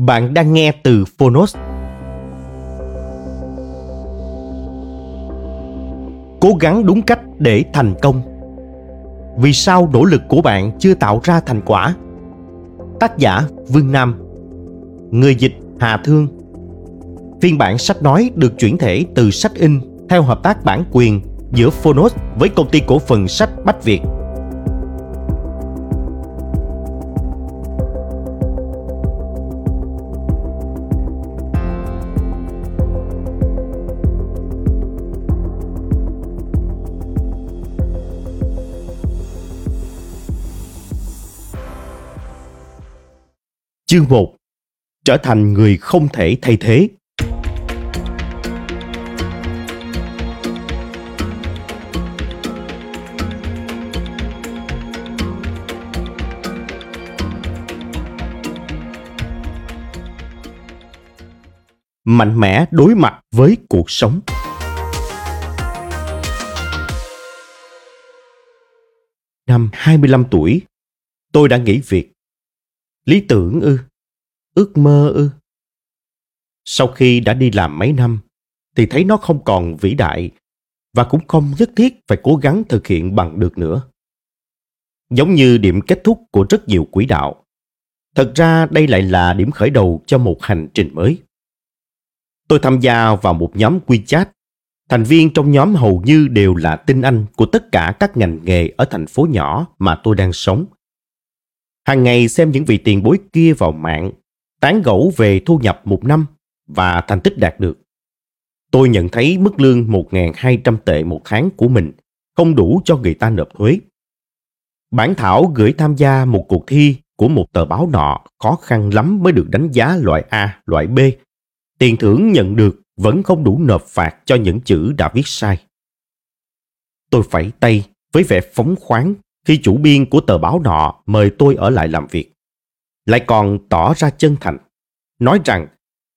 Bạn đang nghe từ Phonos. Cố gắng đúng cách để thành công. Vì sao nỗ lực của bạn chưa tạo ra thành quả? Tác giả Vương Nam Người dịch Hà Thương Phiên bản sách nói được chuyển thể từ sách in theo hợp tác bản quyền giữa Phonos với công ty cổ phần sách Bách Việt Chương 1 Trở thành người không thể thay thế. Mạnh mẽ đối mặt với cuộc sống. Năm 25 tuổi, tôi đã nghỉ việc lý tưởng ư? Ước mơ ư? Sau khi đã đi làm mấy năm, thì thấy nó không còn vĩ đại và cũng không nhất thiết phải cố gắng thực hiện bằng được nữa. Giống như điểm kết thúc của rất nhiều quỹ đạo, thật ra đây lại là điểm khởi đầu cho một hành trình mới. Tôi tham gia vào một nhóm WeChat. Thành viên trong nhóm hầu như đều là tinh anh của tất cả các ngành nghề ở thành phố nhỏ mà tôi đang sống hàng ngày xem những vị tiền bối kia vào mạng, tán gẫu về thu nhập một năm và thành tích đạt được. Tôi nhận thấy mức lương 1.200 tệ một tháng của mình không đủ cho người ta nộp thuế. Bản thảo gửi tham gia một cuộc thi của một tờ báo nọ khó khăn lắm mới được đánh giá loại A, loại B. Tiền thưởng nhận được vẫn không đủ nộp phạt cho những chữ đã viết sai. Tôi phẩy tay với vẻ phóng khoáng khi chủ biên của tờ báo nọ mời tôi ở lại làm việc. Lại còn tỏ ra chân thành, nói rằng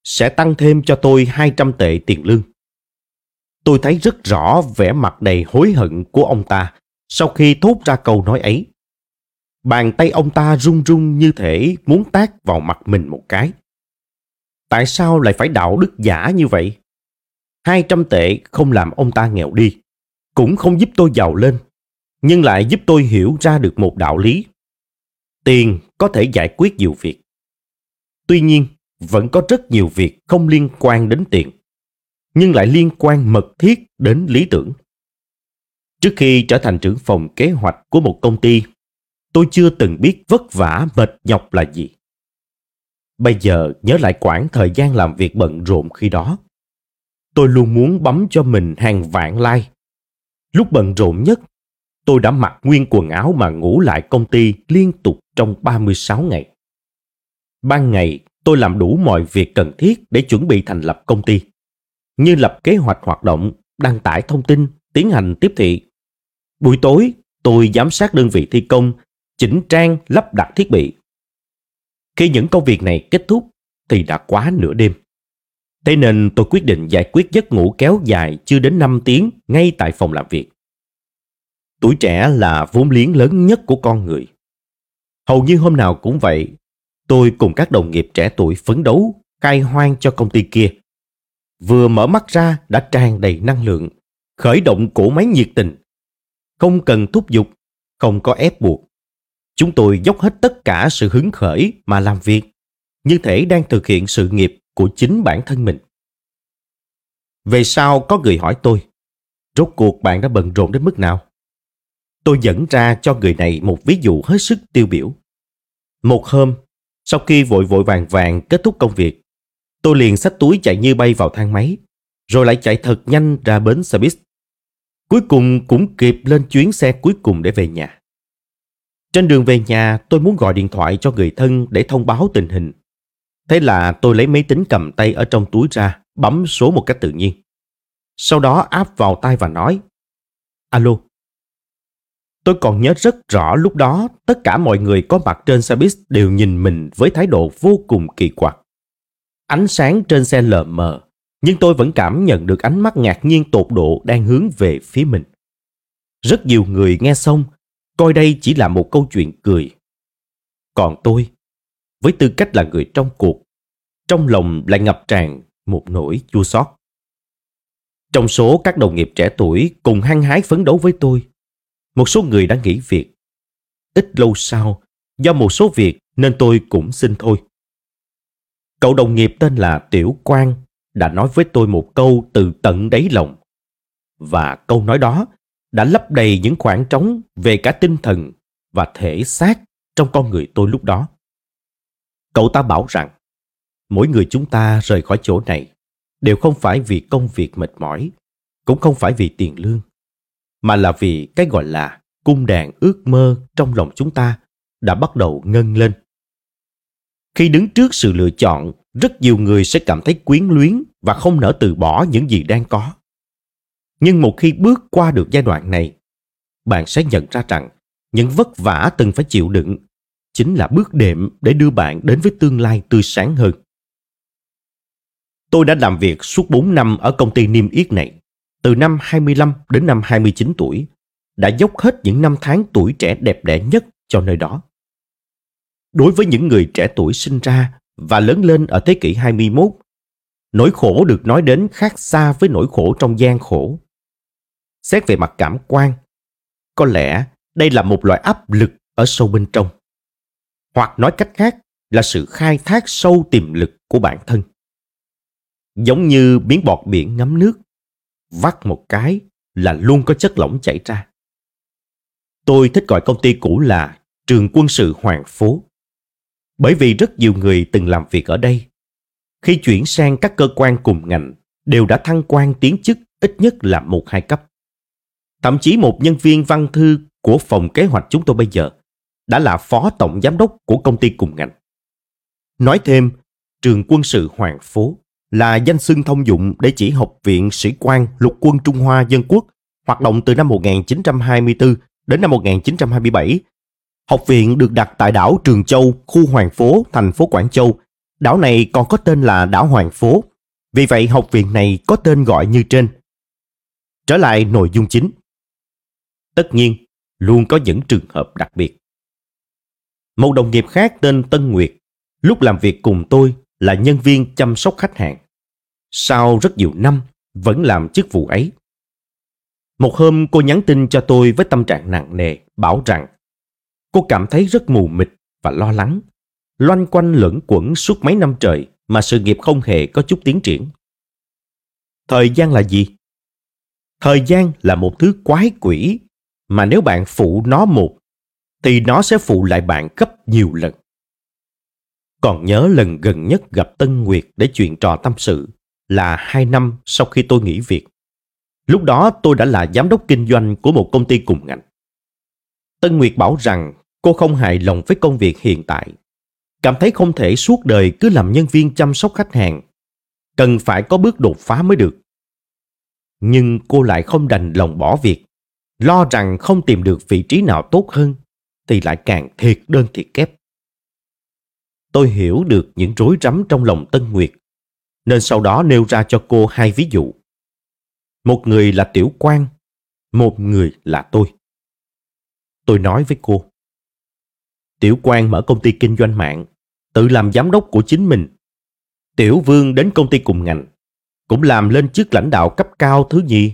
sẽ tăng thêm cho tôi 200 tệ tiền lương. Tôi thấy rất rõ vẻ mặt đầy hối hận của ông ta sau khi thốt ra câu nói ấy. Bàn tay ông ta run run như thể muốn tác vào mặt mình một cái. Tại sao lại phải đạo đức giả như vậy? 200 tệ không làm ông ta nghèo đi, cũng không giúp tôi giàu lên nhưng lại giúp tôi hiểu ra được một đạo lý. Tiền có thể giải quyết nhiều việc. Tuy nhiên, vẫn có rất nhiều việc không liên quan đến tiền, nhưng lại liên quan mật thiết đến lý tưởng. Trước khi trở thành trưởng phòng kế hoạch của một công ty, tôi chưa từng biết vất vả mệt nhọc là gì. Bây giờ nhớ lại quãng thời gian làm việc bận rộn khi đó. Tôi luôn muốn bấm cho mình hàng vạn like. Lúc bận rộn nhất tôi đã mặc nguyên quần áo mà ngủ lại công ty liên tục trong 36 ngày. Ban ngày, tôi làm đủ mọi việc cần thiết để chuẩn bị thành lập công ty, như lập kế hoạch hoạt động, đăng tải thông tin, tiến hành tiếp thị. Buổi tối, tôi giám sát đơn vị thi công, chỉnh trang, lắp đặt thiết bị. Khi những công việc này kết thúc thì đã quá nửa đêm. Thế nên tôi quyết định giải quyết giấc ngủ kéo dài chưa đến 5 tiếng ngay tại phòng làm việc. Tuổi trẻ là vốn liếng lớn nhất của con người. Hầu như hôm nào cũng vậy, tôi cùng các đồng nghiệp trẻ tuổi phấn đấu, cai hoang cho công ty kia. Vừa mở mắt ra đã tràn đầy năng lượng, khởi động cổ máy nhiệt tình. Không cần thúc giục, không có ép buộc. Chúng tôi dốc hết tất cả sự hứng khởi mà làm việc, như thể đang thực hiện sự nghiệp của chính bản thân mình. Về sau có người hỏi tôi, rốt cuộc bạn đã bận rộn đến mức nào? Tôi dẫn ra cho người này một ví dụ hết sức tiêu biểu. Một hôm, sau khi vội vội vàng vàng kết thúc công việc, tôi liền xách túi chạy như bay vào thang máy, rồi lại chạy thật nhanh ra bến xe buýt. Cuối cùng cũng kịp lên chuyến xe cuối cùng để về nhà. Trên đường về nhà, tôi muốn gọi điện thoại cho người thân để thông báo tình hình. Thế là tôi lấy máy tính cầm tay ở trong túi ra, bấm số một cách tự nhiên. Sau đó áp vào tay và nói Alo, Tôi còn nhớ rất rõ lúc đó tất cả mọi người có mặt trên xe buýt đều nhìn mình với thái độ vô cùng kỳ quặc. Ánh sáng trên xe lờ mờ, nhưng tôi vẫn cảm nhận được ánh mắt ngạc nhiên tột độ đang hướng về phía mình. Rất nhiều người nghe xong, coi đây chỉ là một câu chuyện cười. Còn tôi, với tư cách là người trong cuộc, trong lòng lại ngập tràn một nỗi chua xót. Trong số các đồng nghiệp trẻ tuổi cùng hăng hái phấn đấu với tôi, một số người đã nghỉ việc. Ít lâu sau, do một số việc nên tôi cũng xin thôi. Cậu đồng nghiệp tên là Tiểu Quang đã nói với tôi một câu từ tận đáy lòng. Và câu nói đó đã lấp đầy những khoảng trống về cả tinh thần và thể xác trong con người tôi lúc đó. Cậu ta bảo rằng, mỗi người chúng ta rời khỏi chỗ này đều không phải vì công việc mệt mỏi, cũng không phải vì tiền lương, mà là vì cái gọi là cung đàn ước mơ trong lòng chúng ta đã bắt đầu ngân lên. Khi đứng trước sự lựa chọn, rất nhiều người sẽ cảm thấy quyến luyến và không nỡ từ bỏ những gì đang có. Nhưng một khi bước qua được giai đoạn này, bạn sẽ nhận ra rằng những vất vả từng phải chịu đựng chính là bước đệm để đưa bạn đến với tương lai tươi sáng hơn. Tôi đã làm việc suốt 4 năm ở công ty niêm yết này, từ năm 25 đến năm 29 tuổi, đã dốc hết những năm tháng tuổi trẻ đẹp đẽ nhất cho nơi đó. Đối với những người trẻ tuổi sinh ra và lớn lên ở thế kỷ 21, nỗi khổ được nói đến khác xa với nỗi khổ trong gian khổ. Xét về mặt cảm quan, có lẽ đây là một loại áp lực ở sâu bên trong. Hoặc nói cách khác là sự khai thác sâu tiềm lực của bản thân. Giống như miếng bọt biển ngấm nước, vắt một cái là luôn có chất lỏng chảy ra. Tôi thích gọi công ty cũ là trường quân sự Hoàng Phố. Bởi vì rất nhiều người từng làm việc ở đây. Khi chuyển sang các cơ quan cùng ngành, đều đã thăng quan tiến chức ít nhất là một hai cấp. Thậm chí một nhân viên văn thư của phòng kế hoạch chúng tôi bây giờ đã là phó tổng giám đốc của công ty cùng ngành. Nói thêm, trường quân sự Hoàng Phố là danh xưng thông dụng để chỉ Học viện Sĩ quan Lục quân Trung Hoa Dân Quốc hoạt động từ năm 1924 đến năm 1927. Học viện được đặt tại đảo Trường Châu, khu Hoàng Phố, thành phố Quảng Châu. Đảo này còn có tên là đảo Hoàng Phố. Vì vậy học viện này có tên gọi như trên. Trở lại nội dung chính. Tất nhiên, luôn có những trường hợp đặc biệt. Một đồng nghiệp khác tên Tân Nguyệt, lúc làm việc cùng tôi là nhân viên chăm sóc khách hàng. Sau rất nhiều năm, vẫn làm chức vụ ấy. Một hôm cô nhắn tin cho tôi với tâm trạng nặng nề, bảo rằng cô cảm thấy rất mù mịt và lo lắng, loanh quanh lẫn quẩn suốt mấy năm trời mà sự nghiệp không hề có chút tiến triển. Thời gian là gì? Thời gian là một thứ quái quỷ mà nếu bạn phụ nó một thì nó sẽ phụ lại bạn gấp nhiều lần. Còn nhớ lần gần nhất gặp Tân Nguyệt để chuyện trò tâm sự là hai năm sau khi tôi nghỉ việc. Lúc đó tôi đã là giám đốc kinh doanh của một công ty cùng ngành. Tân Nguyệt bảo rằng cô không hài lòng với công việc hiện tại. Cảm thấy không thể suốt đời cứ làm nhân viên chăm sóc khách hàng. Cần phải có bước đột phá mới được. Nhưng cô lại không đành lòng bỏ việc. Lo rằng không tìm được vị trí nào tốt hơn thì lại càng thiệt đơn thiệt kép. Tôi hiểu được những rối rắm trong lòng Tân Nguyệt, nên sau đó nêu ra cho cô hai ví dụ. Một người là Tiểu Quang, một người là tôi. Tôi nói với cô. Tiểu Quang mở công ty kinh doanh mạng, tự làm giám đốc của chính mình. Tiểu Vương đến công ty cùng ngành, cũng làm lên chức lãnh đạo cấp cao thứ nhì.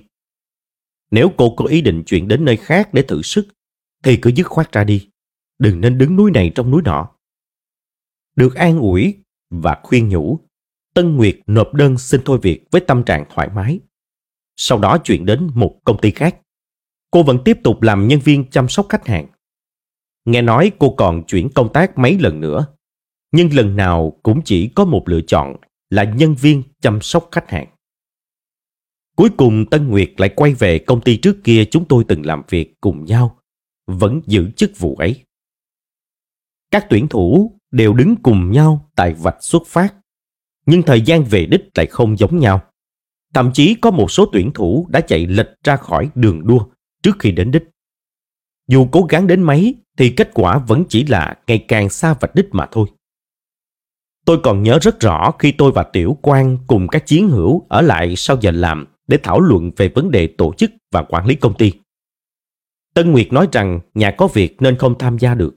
Nếu cô có ý định chuyển đến nơi khác để thử sức, thì cứ dứt khoát ra đi. Đừng nên đứng núi này trong núi nọ. Được an ủi và khuyên nhủ, Tân Nguyệt nộp đơn xin thôi việc với tâm trạng thoải mái. Sau đó chuyển đến một công ty khác. Cô vẫn tiếp tục làm nhân viên chăm sóc khách hàng. Nghe nói cô còn chuyển công tác mấy lần nữa, nhưng lần nào cũng chỉ có một lựa chọn là nhân viên chăm sóc khách hàng. Cuối cùng Tân Nguyệt lại quay về công ty trước kia chúng tôi từng làm việc cùng nhau, vẫn giữ chức vụ ấy. Các tuyển thủ đều đứng cùng nhau tại vạch xuất phát, nhưng thời gian về đích lại không giống nhau. Thậm chí có một số tuyển thủ đã chạy lệch ra khỏi đường đua trước khi đến đích. Dù cố gắng đến mấy thì kết quả vẫn chỉ là ngày càng xa vạch đích mà thôi. Tôi còn nhớ rất rõ khi tôi và Tiểu Quang cùng các chiến hữu ở lại sau giờ làm để thảo luận về vấn đề tổ chức và quản lý công ty. Tân Nguyệt nói rằng nhà có việc nên không tham gia được.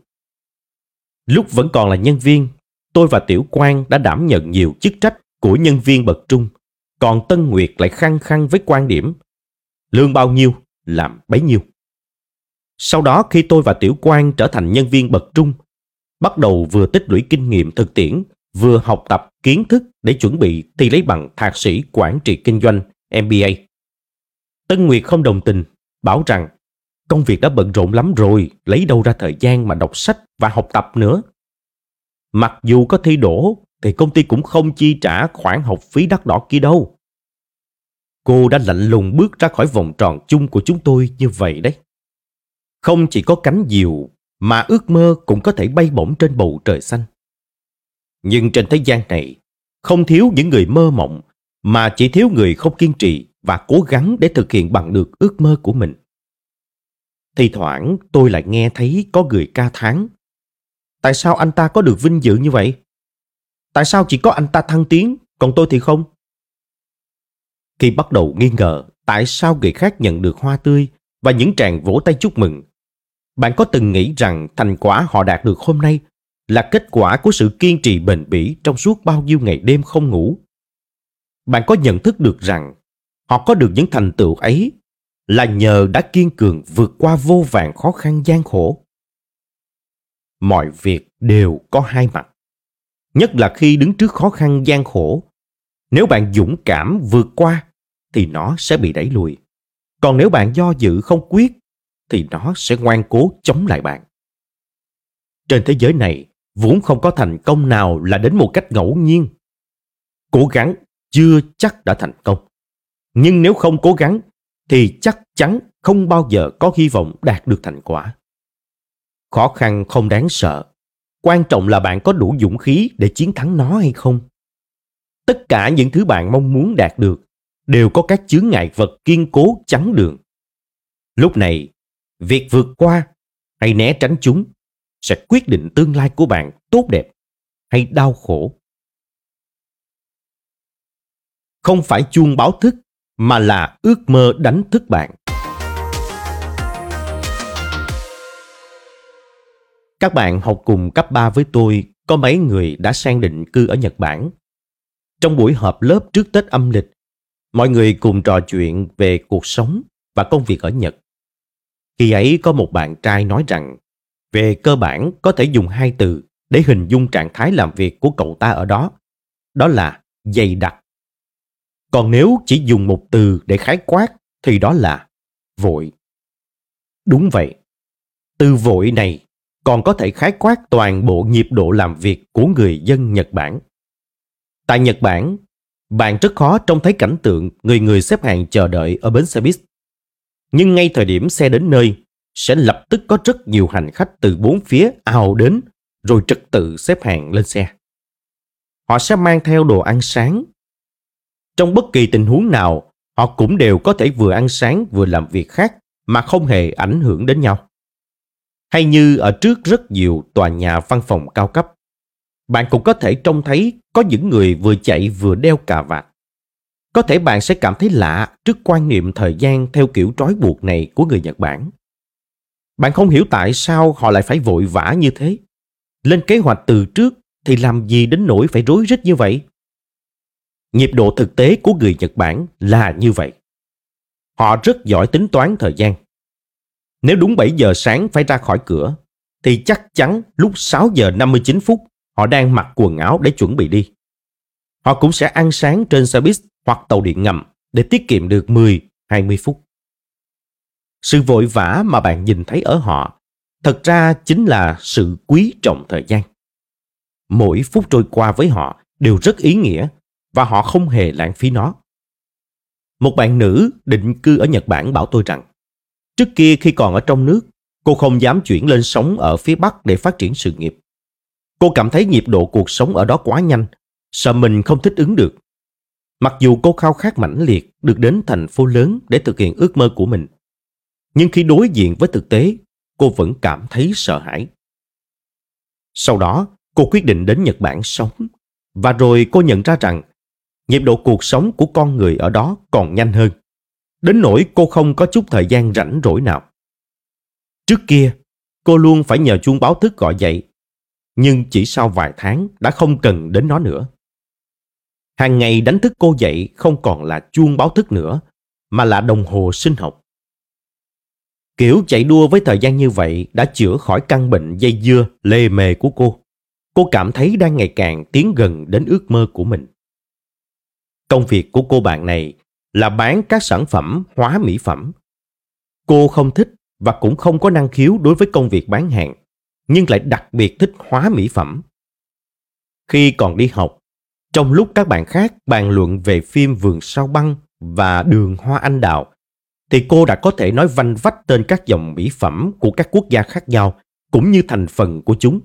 Lúc vẫn còn là nhân viên, tôi và Tiểu Quang đã đảm nhận nhiều chức trách của nhân viên bậc trung, còn Tân Nguyệt lại khăng khăng với quan điểm lương bao nhiêu làm bấy nhiêu. Sau đó khi tôi và Tiểu Quang trở thành nhân viên bậc trung, bắt đầu vừa tích lũy kinh nghiệm thực tiễn, vừa học tập kiến thức để chuẩn bị thi lấy bằng thạc sĩ quản trị kinh doanh MBA. Tân Nguyệt không đồng tình, bảo rằng công việc đã bận rộn lắm rồi, lấy đâu ra thời gian mà đọc sách và học tập nữa. Mặc dù có thi đỗ, thì công ty cũng không chi trả khoản học phí đắt đỏ kia đâu. Cô đã lạnh lùng bước ra khỏi vòng tròn chung của chúng tôi như vậy đấy. Không chỉ có cánh diều, mà ước mơ cũng có thể bay bổng trên bầu trời xanh. Nhưng trên thế gian này, không thiếu những người mơ mộng, mà chỉ thiếu người không kiên trì và cố gắng để thực hiện bằng được ước mơ của mình. Thì thoảng tôi lại nghe thấy có người ca thán. Tại sao anh ta có được vinh dự như vậy? Tại sao chỉ có anh ta thăng tiến, còn tôi thì không? Khi bắt đầu nghi ngờ tại sao người khác nhận được hoa tươi và những tràng vỗ tay chúc mừng, bạn có từng nghĩ rằng thành quả họ đạt được hôm nay là kết quả của sự kiên trì bền bỉ trong suốt bao nhiêu ngày đêm không ngủ? Bạn có nhận thức được rằng họ có được những thành tựu ấy là nhờ đã kiên cường vượt qua vô vàn khó khăn gian khổ? Mọi việc đều có hai mặt. Nhất là khi đứng trước khó khăn gian khổ. Nếu bạn dũng cảm vượt qua thì nó sẽ bị đẩy lùi. Còn nếu bạn do dự không quyết thì nó sẽ ngoan cố chống lại bạn. Trên thế giới này, vốn không có thành công nào là đến một cách ngẫu nhiên. Cố gắng chưa chắc đã thành công. Nhưng nếu không cố gắng thì chắc chắn không bao giờ có hy vọng đạt được thành quả. Khó khăn không đáng sợ. Quan trọng là bạn có đủ dũng khí để chiến thắng nó hay không. Tất cả những thứ bạn mong muốn đạt được đều có các chướng ngại vật kiên cố chắn đường. Lúc này, việc vượt qua hay né tránh chúng sẽ quyết định tương lai của bạn tốt đẹp hay đau khổ. Không phải chuông báo thức mà là ước mơ đánh thức bạn. Các bạn học cùng cấp 3 với tôi có mấy người đã sang định cư ở Nhật Bản. Trong buổi họp lớp trước Tết âm lịch, mọi người cùng trò chuyện về cuộc sống và công việc ở Nhật. Khi ấy có một bạn trai nói rằng về cơ bản có thể dùng hai từ để hình dung trạng thái làm việc của cậu ta ở đó. Đó là dày đặc. Còn nếu chỉ dùng một từ để khái quát thì đó là vội. Đúng vậy. Từ vội này còn có thể khái quát toàn bộ nhịp độ làm việc của người dân Nhật Bản. Tại Nhật Bản, bạn rất khó trông thấy cảnh tượng người người xếp hàng chờ đợi ở bến xe buýt. Nhưng ngay thời điểm xe đến nơi, sẽ lập tức có rất nhiều hành khách từ bốn phía ào đến rồi trật tự xếp hàng lên xe. Họ sẽ mang theo đồ ăn sáng. Trong bất kỳ tình huống nào, họ cũng đều có thể vừa ăn sáng vừa làm việc khác mà không hề ảnh hưởng đến nhau. Hay như ở trước rất nhiều tòa nhà văn phòng cao cấp, bạn cũng có thể trông thấy có những người vừa chạy vừa đeo cà vạt. Có thể bạn sẽ cảm thấy lạ trước quan niệm thời gian theo kiểu trói buộc này của người Nhật Bản. Bạn không hiểu tại sao họ lại phải vội vã như thế. Lên kế hoạch từ trước thì làm gì đến nỗi phải rối rít như vậy? Nhịp độ thực tế của người Nhật Bản là như vậy. Họ rất giỏi tính toán thời gian. Nếu đúng 7 giờ sáng phải ra khỏi cửa, thì chắc chắn lúc 6 giờ 59 phút họ đang mặc quần áo để chuẩn bị đi. Họ cũng sẽ ăn sáng trên xe buýt hoặc tàu điện ngầm để tiết kiệm được 10-20 phút. Sự vội vã mà bạn nhìn thấy ở họ thật ra chính là sự quý trọng thời gian. Mỗi phút trôi qua với họ đều rất ý nghĩa và họ không hề lãng phí nó. Một bạn nữ định cư ở Nhật Bản bảo tôi rằng trước kia khi còn ở trong nước, cô không dám chuyển lên sống ở phía Bắc để phát triển sự nghiệp. Cô cảm thấy nhịp độ cuộc sống ở đó quá nhanh, sợ mình không thích ứng được. Mặc dù cô khao khát mãnh liệt được đến thành phố lớn để thực hiện ước mơ của mình, nhưng khi đối diện với thực tế, cô vẫn cảm thấy sợ hãi. Sau đó, cô quyết định đến Nhật Bản sống, và rồi cô nhận ra rằng nhịp độ cuộc sống của con người ở đó còn nhanh hơn. Đến nỗi cô không có chút thời gian rảnh rỗi nào. Trước kia, cô luôn phải nhờ chuông báo thức gọi dậy. nhưng chỉ sau vài tháng đã không cần đến nó nữa. Hàng ngày đánh thức cô dậy không còn là chuông báo thức nữa, mà là đồng hồ sinh học. Kiểu chạy đua với thời gian như vậy đã chữa khỏi căn bệnh dây dưa, lê mề của cô. Cô cảm thấy đang ngày càng tiến gần đến ước mơ của mình. Công việc của cô bạn này là bán các sản phẩm hóa mỹ phẩm. Cô không thích và cũng không có năng khiếu đối với công việc bán hàng, nhưng lại đặc biệt thích hóa mỹ phẩm. Khi còn đi học, trong lúc các bạn khác bàn luận về phim Vườn sao băng và Đường hoa anh đào, thì cô đã có thể nói vanh vách tên các dòng mỹ phẩm của các quốc gia khác nhau cũng như thành phần của chúng.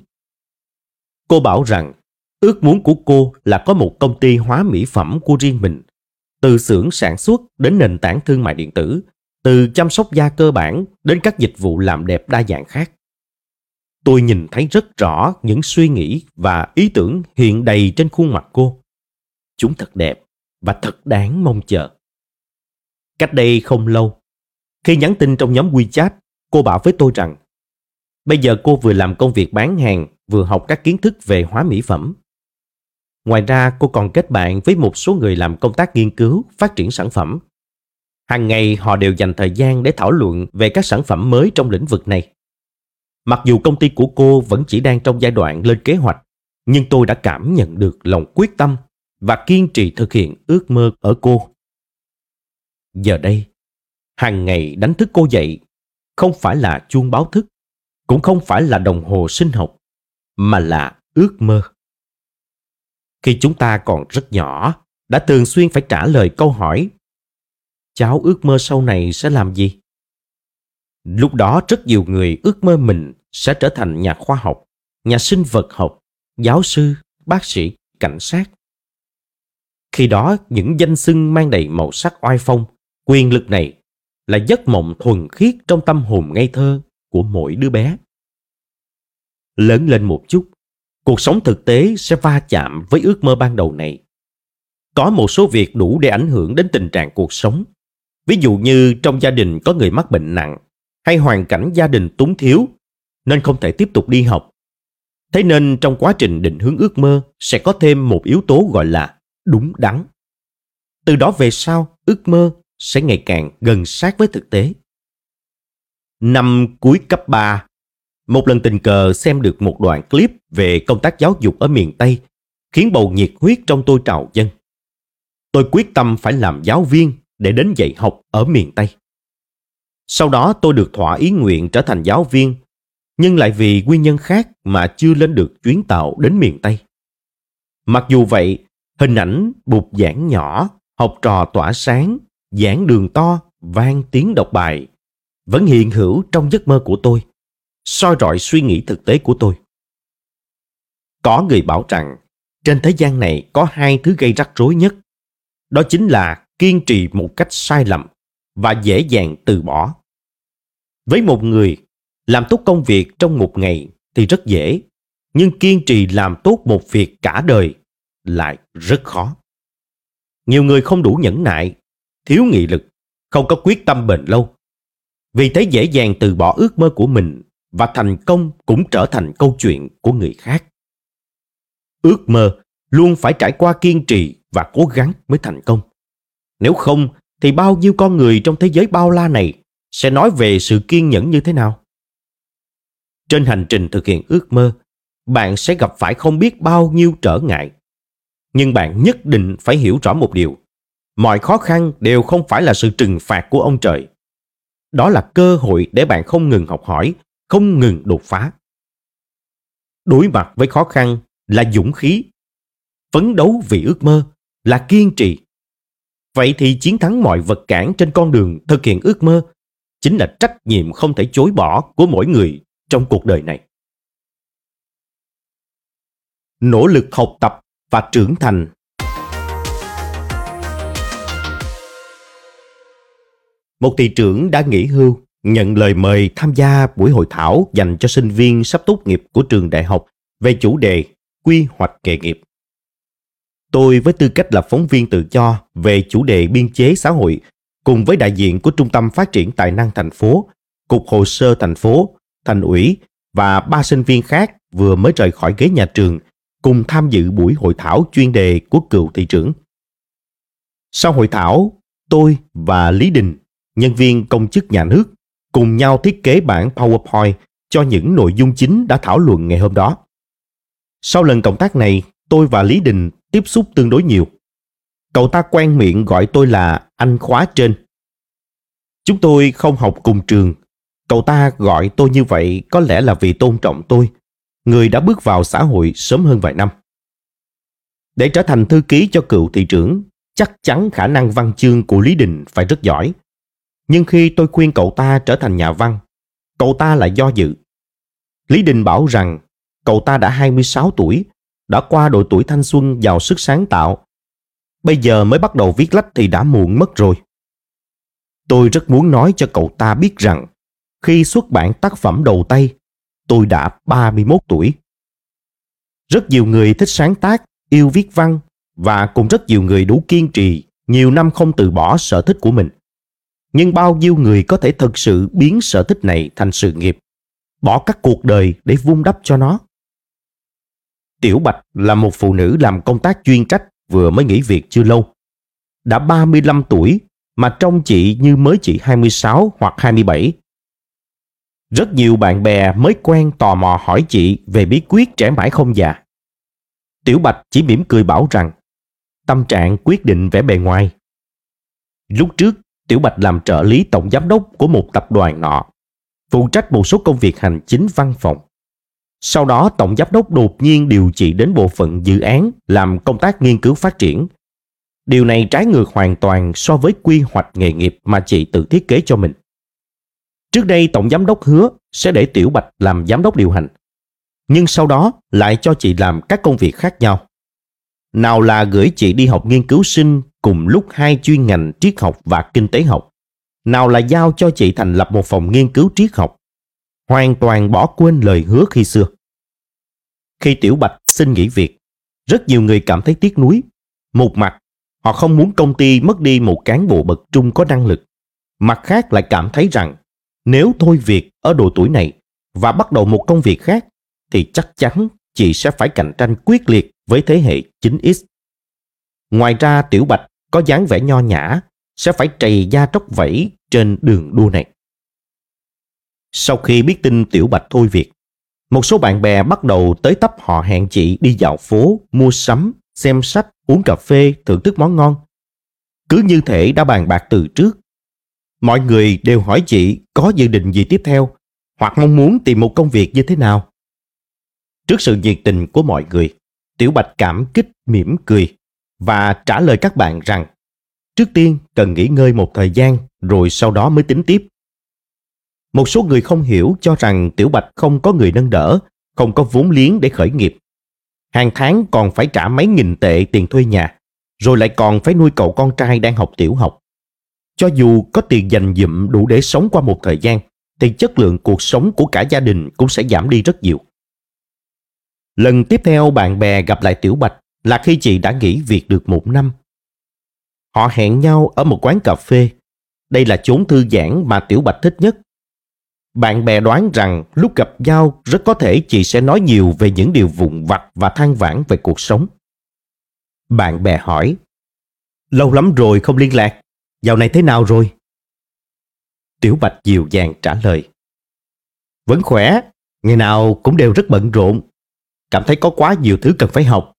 Cô bảo rằng ước muốn của cô là có một công ty hóa mỹ phẩm của riêng mình, từ xưởng sản xuất đến nền tảng thương mại điện tử, từ chăm sóc da cơ bản đến các dịch vụ làm đẹp đa dạng khác. Tôi nhìn thấy rất rõ những suy nghĩ và ý tưởng hiện đầy trên khuôn mặt cô. Chúng thật đẹp và thật đáng mong chờ. Cách đây không lâu, khi nhắn tin trong nhóm WeChat, cô bảo với tôi rằng bây giờ cô vừa làm công việc bán hàng, vừa học các kiến thức về hóa mỹ phẩm. Ngoài ra, cô còn kết bạn với một số người làm công tác nghiên cứu, phát triển sản phẩm. Hàng ngày họ đều dành thời gian để thảo luận về các sản phẩm mới trong lĩnh vực này. Mặc dù công ty của cô vẫn chỉ đang trong giai đoạn lên kế hoạch, nhưng tôi đã cảm nhận được lòng quyết tâm và kiên trì thực hiện ước mơ ở cô. Giờ đây, hàng ngày đánh thức cô dậy không phải là chuông báo thức, cũng không phải là đồng hồ sinh học, mà là ước mơ. Khi chúng ta còn rất nhỏ, đã thường xuyên phải trả lời câu hỏi cháu ước mơ sau này sẽ làm gì? Lúc đó rất nhiều người ước mơ mình sẽ trở thành nhà khoa học, nhà sinh vật học, giáo sư, bác sĩ, cảnh sát. Khi đó những danh xưng mang đầy màu sắc oai phong, quyền lực này là giấc mộng thuần khiết trong tâm hồn ngây thơ của mỗi đứa bé. Lớn lên một chút, cuộc sống thực tế sẽ va chạm với ước mơ ban đầu này. Có một số việc đủ để ảnh hưởng đến tình trạng cuộc sống. Ví dụ như trong gia đình có người mắc bệnh nặng hay hoàn cảnh gia đình túng thiếu nên không thể tiếp tục đi học. Thế nên trong quá trình định hướng ước mơ sẽ có thêm một yếu tố gọi là đúng đắn. Từ đó về sau, ước mơ sẽ ngày càng gần sát với thực tế. Năm cuối cấp 3, một lần tình cờ xem được một đoạn clip về công tác giáo dục ở miền Tây, khiến bầu nhiệt huyết trong tôi trào dâng. Tôi quyết tâm phải làm giáo viên để đến dạy học ở miền Tây. Sau đó tôi được thỏa ý nguyện trở thành giáo viên, nhưng lại vì nguyên nhân khác mà chưa lên được chuyến tàu đến miền Tây. Mặc dù vậy, hình ảnh bụt giảng nhỏ, học trò tỏa sáng, giảng đường to, vang tiếng đọc bài vẫn hiện hữu trong giấc mơ của tôi, soi rọi suy nghĩ thực tế của tôi. Có người bảo rằng trên thế gian này có hai thứ gây rắc rối nhất. Đó chính là kiên trì một cách sai lầm và dễ dàng từ bỏ. Với một người, làm tốt công việc trong một ngày thì rất dễ, nhưng kiên trì làm tốt một việc cả đời lại rất khó. Nhiều người không đủ nhẫn nại, thiếu nghị lực, không có quyết tâm bền lâu. Vì thế dễ dàng từ bỏ ước mơ của mình và thành công cũng trở thành câu chuyện của người khác. Ước mơ luôn phải trải qua kiên trì và cố gắng mới thành công. Nếu không thì bao nhiêu con người trong thế giới bao la này sẽ nói về sự kiên nhẫn như thế nào? Trên hành trình thực hiện ước mơ, bạn sẽ gặp phải không biết bao nhiêu trở ngại. Nhưng bạn nhất định phải hiểu rõ một điều. Mọi khó khăn đều không phải là sự trừng phạt của ông trời. Đó là cơ hội để bạn không ngừng học hỏi, không ngừng đột phá. Đối mặt với khó khăn là dũng khí. Phấn đấu vì ước mơ là kiên trì. Vậy thì chiến thắng mọi vật cản trên con đường thực hiện ước mơ chính là trách nhiệm không thể chối bỏ của mỗi người trong cuộc đời này. Nỗ lực học tập và trưởng thành Một thị trưởng đã nghỉ hưu nhận lời mời tham gia buổi hội thảo dành cho sinh viên sắp tốt nghiệp của trường đại học về chủ đề quy hoạch nghề nghiệp. Tôi với tư cách là phóng viên tự do về chủ đề biên chế xã hội cùng với đại diện của Trung tâm Phát triển Tài năng thành phố, Cục Hồ sơ thành phố, Thành ủy và ba sinh viên khác vừa mới rời khỏi ghế nhà trường cùng tham dự buổi hội thảo chuyên đề của cựu thị trưởng. Sau hội thảo, tôi và Lý Đình, nhân viên công chức nhà nước, cùng nhau thiết kế bản PowerPoint cho những nội dung chính đã thảo luận ngày hôm đó. Sau lần cộng tác này, tôi và Lý Đình tiếp xúc tương đối nhiều. Cậu ta quen miệng gọi tôi là anh khóa trên. Chúng tôi không học cùng trường. Cậu ta gọi tôi như vậy có lẽ là vì tôn trọng tôi, người đã bước vào xã hội sớm hơn vài năm. Để trở thành thư ký cho cựu thị trưởng, chắc chắn khả năng văn chương của Lý Đình phải rất giỏi. Nhưng khi tôi khuyên cậu ta trở thành nhà văn, cậu ta lại do dự. Lý Đình bảo rằng cậu ta đã 26 tuổi, đã qua độ tuổi thanh xuân giàu sức sáng tạo. Bây giờ mới bắt đầu viết lách thì đã muộn mất rồi. Tôi rất muốn nói cho cậu ta biết rằng khi xuất bản tác phẩm đầu tay, tôi đã 31 tuổi. Rất nhiều người thích sáng tác, yêu viết văn và cũng rất nhiều người đủ kiên trì, nhiều năm không từ bỏ sở thích của mình. Nhưng bao nhiêu người có thể thực sự biến sở thích này thành sự nghiệp, bỏ các cuộc đời để vun đắp cho nó? Tiểu Bạch là một phụ nữ làm công tác chuyên trách vừa mới nghỉ việc chưa lâu. Đã 35 tuổi mà trông chị như mới chỉ 26 hoặc 27. Rất nhiều bạn bè mới quen tò mò hỏi chị về bí quyết trẻ mãi không già. Tiểu Bạch chỉ mỉm cười bảo rằng tâm trạng quyết định vẻ bề ngoài. Lúc trước, Tiểu Bạch làm trợ lý tổng giám đốc của một tập đoàn nọ, phụ trách một số công việc hành chính văn phòng. Sau đó tổng giám đốc đột nhiên điều chị đến bộ phận dự án làm công tác nghiên cứu phát triển. Điều này trái ngược hoàn toàn so với quy hoạch nghề nghiệp mà chị tự thiết kế cho mình. Trước đây tổng giám đốc hứa sẽ để Tiểu Bạch làm giám đốc điều hành, nhưng sau đó lại cho chị làm các công việc khác nhau. Nào là gửi chị đi học nghiên cứu sinh cùng lúc hai chuyên ngành triết học và kinh tế học. Nào là giao cho chị thành lập một phòng nghiên cứu triết học. Hoàn toàn bỏ quên lời hứa khi xưa. Khi Tiểu Bạch xin nghỉ việc, rất nhiều người cảm thấy tiếc nuối. Một mặt, họ không muốn công ty mất đi một cán bộ bậc trung có năng lực. Mặt khác lại cảm thấy rằng nếu thôi việc ở độ tuổi này và bắt đầu một công việc khác thì chắc chắn chị sẽ phải cạnh tranh quyết liệt với thế hệ 9X. Ngoài ra Tiểu Bạch có dáng vẻ nho nhã sẽ phải trầy da tróc vẫy trên đường đua này. Sau khi biết tin Tiểu Bạch thôi việc, một số bạn bè bắt đầu tới tấp họ hẹn chị đi dạo phố, mua sắm, xem sách, uống cà phê, thưởng thức món ngon. Cứ như thể đã bàn bạc từ trước. Mọi người đều hỏi chị có dự định gì tiếp theo hoặc mong muốn tìm một công việc như thế nào. Trước sự nhiệt tình của mọi người, Tiểu Bạch cảm kích mỉm cười và trả lời các bạn rằng trước tiên cần nghỉ ngơi một thời gian rồi sau đó mới tính tiếp. Một số người không hiểu cho rằng Tiểu Bạch không có người nâng đỡ, không có vốn liếng để khởi nghiệp. Hàng tháng còn phải trả mấy nghìn tệ tiền thuê nhà, rồi lại còn phải nuôi cậu con trai đang học tiểu học. Cho dù có tiền dành dụm đủ để sống qua một thời gian, thì chất lượng cuộc sống của cả gia đình cũng sẽ giảm đi rất nhiều. Lần tiếp theo bạn bè gặp lại Tiểu Bạch là khi chị đã nghỉ việc được một năm. Họ hẹn nhau ở một quán cà phê. Đây là chốn thư giãn mà Tiểu Bạch thích nhất. Bạn bè đoán rằng lúc gặp nhau rất có thể chị sẽ nói nhiều về những điều vụn vặt và than vãn về cuộc sống. Bạn bè hỏi, Lâu lắm rồi không liên lạc, dạo này thế nào rồi? Tiểu Bạch dịu dàng trả lời, Vẫn khỏe, ngày nào cũng đều rất bận rộn, cảm thấy có quá nhiều thứ cần phải học.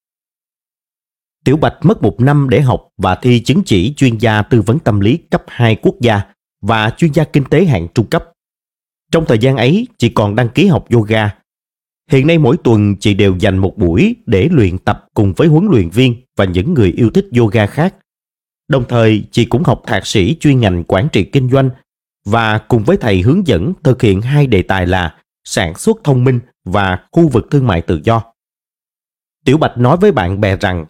Tiểu Bạch mất một năm để học và thi chứng chỉ chuyên gia tư vấn tâm lý cấp 2 quốc gia và chuyên gia kinh tế hạng trung cấp. Trong thời gian ấy, chị còn đăng ký học yoga. Hiện nay mỗi tuần chị đều dành một buổi để luyện tập cùng với huấn luyện viên và những người yêu thích yoga khác. Đồng thời, chị cũng học thạc sĩ chuyên ngành quản trị kinh doanh và cùng với thầy hướng dẫn thực hiện hai đề tài là sản xuất thông minh và khu vực thương mại tự do. Tiểu Bạch nói với bạn bè rằng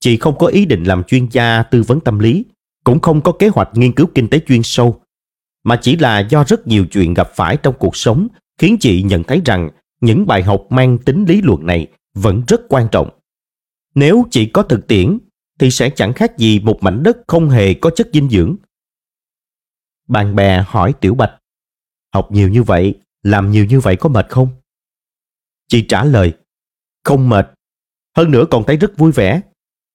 chị không có ý định làm chuyên gia tư vấn tâm lý, cũng không có kế hoạch nghiên cứu kinh tế chuyên sâu, mà chỉ là do rất nhiều chuyện gặp phải trong cuộc sống khiến chị nhận thấy rằng những bài học mang tính lý luận này vẫn rất quan trọng. Nếu chỉ có thực tiễn thì sẽ chẳng khác gì một mảnh đất không hề có chất dinh dưỡng. Bạn bè hỏi Tiểu Bạch, học nhiều như vậy, làm nhiều như vậy có mệt không? Chị trả lời, không mệt. Hơn nữa còn thấy rất vui vẻ,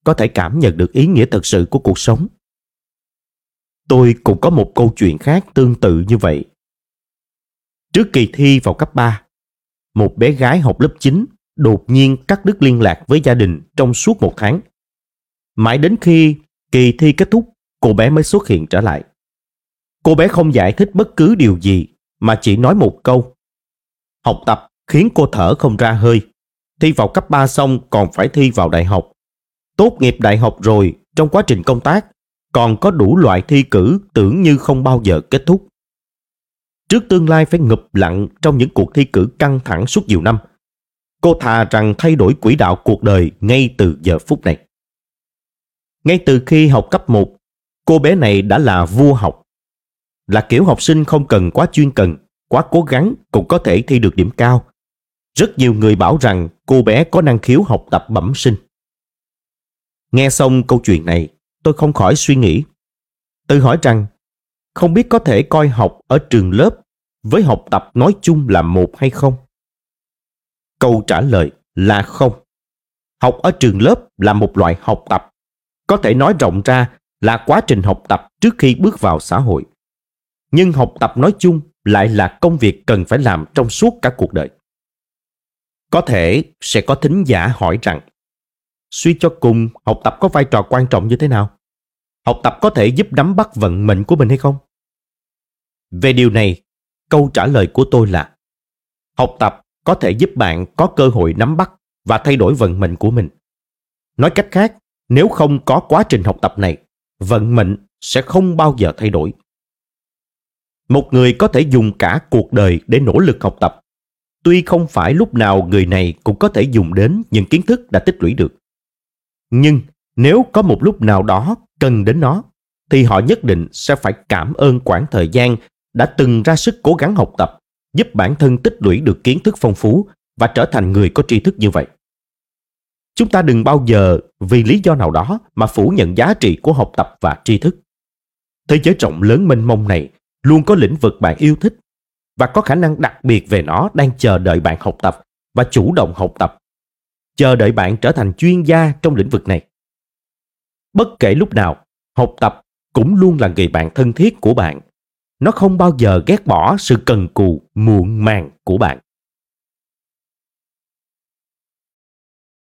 có thể cảm nhận được ý nghĩa thật sự của cuộc sống. Tôi cũng có một câu chuyện khác tương tự như vậy. Trước kỳ thi vào cấp 3, một bé gái học lớp 9 đột nhiên cắt đứt liên lạc với gia đình trong suốt một tháng. Mãi đến khi kỳ thi kết thúc, cô bé mới xuất hiện trở lại. Cô bé không giải thích bất cứ điều gì mà chỉ nói một câu. Học tập khiến cô thở không ra hơi. Thi vào cấp 3 xong còn phải thi vào đại học. Tốt nghiệp đại học rồi, trong quá trình công tác, còn có đủ loại thi cử tưởng như không bao giờ kết thúc. Trước tương lai phải ngụp lặng trong những cuộc thi cử căng thẳng suốt nhiều năm, cô thà rằng thay đổi quỹ đạo cuộc đời ngay từ giờ phút này. Ngay từ khi học cấp 1, cô bé này đã là vua học. Là kiểu học sinh không cần quá chuyên cần, quá cố gắng cũng có thể thi được điểm cao. Rất nhiều người bảo rằng cô bé có năng khiếu học tập bẩm sinh. Nghe xong câu chuyện này, tôi không khỏi suy nghĩ. Tự hỏi rằng, không biết có thể coi học ở trường lớp với học tập nói chung là một hay không? Câu trả lời là không. Học ở trường lớp là một loại học tập. Có thể nói rộng ra là quá trình học tập trước khi bước vào xã hội. Nhưng học tập nói chung lại là công việc cần phải làm trong suốt cả cuộc đời. Có thể sẽ có thính giả hỏi rằng suy cho cùng học tập có vai trò quan trọng như thế nào? Học tập có thể giúp nắm bắt vận mệnh của mình hay không? Về điều này, câu trả lời của tôi là học tập có thể giúp bạn có cơ hội nắm bắt và thay đổi vận mệnh của mình. Nói cách khác, nếu không có quá trình học tập này, vận mệnh sẽ không bao giờ thay đổi. Một người có thể dùng cả cuộc đời để nỗ lực học tập. Tuy không phải lúc nào người này cũng có thể dùng đến những kiến thức đã tích lũy được. Nhưng nếu có một lúc nào đó cần đến nó, thì họ nhất định sẽ phải cảm ơn quãng thời gian đã từng ra sức cố gắng học tập, giúp bản thân tích lũy được kiến thức phong phú và trở thành người có tri thức như vậy. Chúng ta đừng bao giờ vì lý do nào đó mà phủ nhận giá trị của học tập và tri thức. Thế giới rộng lớn mênh mông này luôn có lĩnh vực bạn yêu thích và có khả năng đặc biệt về nó đang chờ đợi bạn học tập và chủ động học tập. Chờ đợi bạn trở thành chuyên gia trong lĩnh vực này. Bất kể lúc nào, học tập cũng luôn là người bạn thân thiết của bạn. Nó không bao giờ ghét bỏ sự cần cù, muộn màng của bạn.